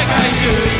avec un les